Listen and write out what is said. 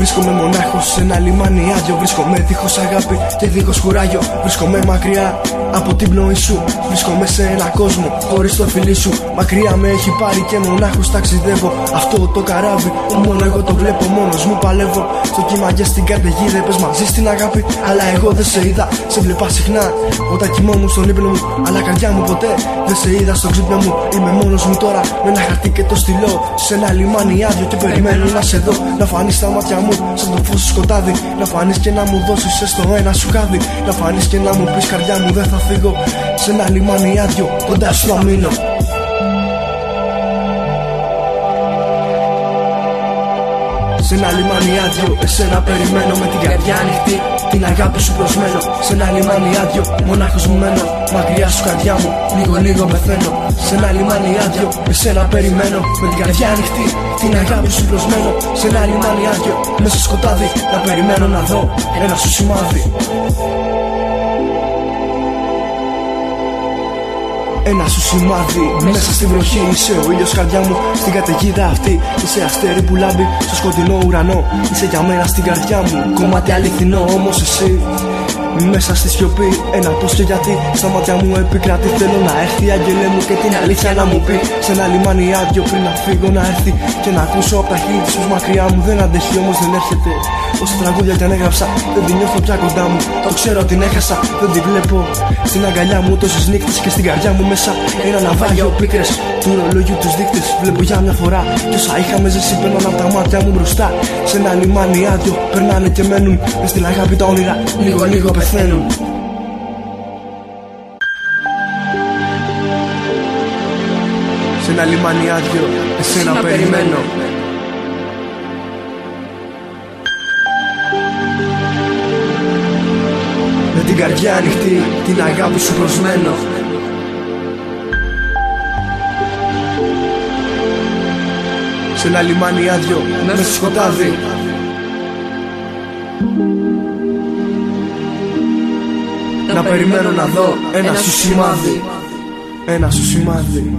Βρίσκομαι μονάχος σε ένα λιμάνι άδειο. Βρίσκομαι δίχως αγάπη και δίχως κουράγιο. Βρίσκομαι μακριά από την πνοή σου. Βρίσκομαι σε ένα κόσμο χωρίς το φιλί σου. Μακριά με έχει πάρει και μονάχο ταξιδεύω. Αυτό το καράβι που μόνο εγώ το βλέπω. Μόνος μου παλεύω. Στο κύμα και στην καρδεγίδα πες μαζί στην αγάπη. Αλλά εγώ δεν σε είδα, σε βλέπα συχνά. Όταν κοιμόμουν στον ύπνο μου, αλλά καρδιά μου ποτέ δεν σε είδα στο ξύπνο μου. Είμαι μόνος μου τώρα με ένα χαρτί και το στυλό. Σε ένα λιμάνι άδειο και περιμένω να σε δω. Να φανείς στα μάτια μου σαν το φως του σκοτάδι. Να φανείς και να μου δώσεις έστω ένα σου κάδι. Να φανείς και να μου πεις καρδιά μου δεν θα φύγω. Σε ένα λιμάνι άδειο κοντά σου να μείνω. Σε ένα λιμάνι άδειο, εσένα περιμένω με την καρδιά ανοιχτή. Την αγάπη σου προσμένω. Σε ένα λιμάνι άδειο, μονάχος μου μένω. Μακριά σου καρδιά μου, λίγο λίγο πεθαίνω. Σε ένα λιμάνι άδειο, εσένα περιμένω με την καρδιά ανοιχτή. Την αγάπη σου προσμένω. Σε ένα λιμάνι άδειο, μέσα στο σκοτάδι. Να περιμένω να δω ένα σου σημάδι. Ένα σου σημάδι. Μέσα στην βροχή Είσαι ο ήλιος καρδιά μου. Στην καταιγίδα αυτή Είσαι αστέρι που λάμπει στο σκοτεινό ουρανό. Είσαι για μένα στην καρδιά μου. Κομμάτι αληθινό όμως εσύ μέσα στη σιωπή, ένα πώς και γιατί. Στα μάτια μου επικρατεί Θέλω να έρθει η αγγελέ μου και την αλήθεια να μου πει. Σε ένα λιμάνι άδειο πριν να φύγω να έρθει Και να ακούσω από τα χείλη τη μακριά μου. Δεν αντέχει όμως δεν έρχεται. Όσα τραγούδια κι αν έγραψα δεν την νιώθω πια κοντά μου. Το ξέρω την έχασα, δεν την βλέπω. Στην αγκαλιά μου τόσες νύχτες και στην καρδιά μου μέσα Ένα ναυάγιο πίκρες. Του ρολόγιου τους δείκτες Βλέπω για μια φορά. Κι όσα είχαμε ζήσει παίρνουν από τα μάτια μου μπροστά. Σε ένα λιμάνι άδειο περνάνε και μένουν Μες στην αγάπη τα όνειρα. Λίγο λίγο πεθαίνουν Σε ένα λιμάνι άδειο, εσένα περιμένω. Με την καρδιά ανοιχτή, την αγάπη σου προσμένω Σε ένα λιμάνι άδειο, μέσα στο σκοτάδι Να περιμένω να δω ένα σου σημάδι. Ένα σου σημάδι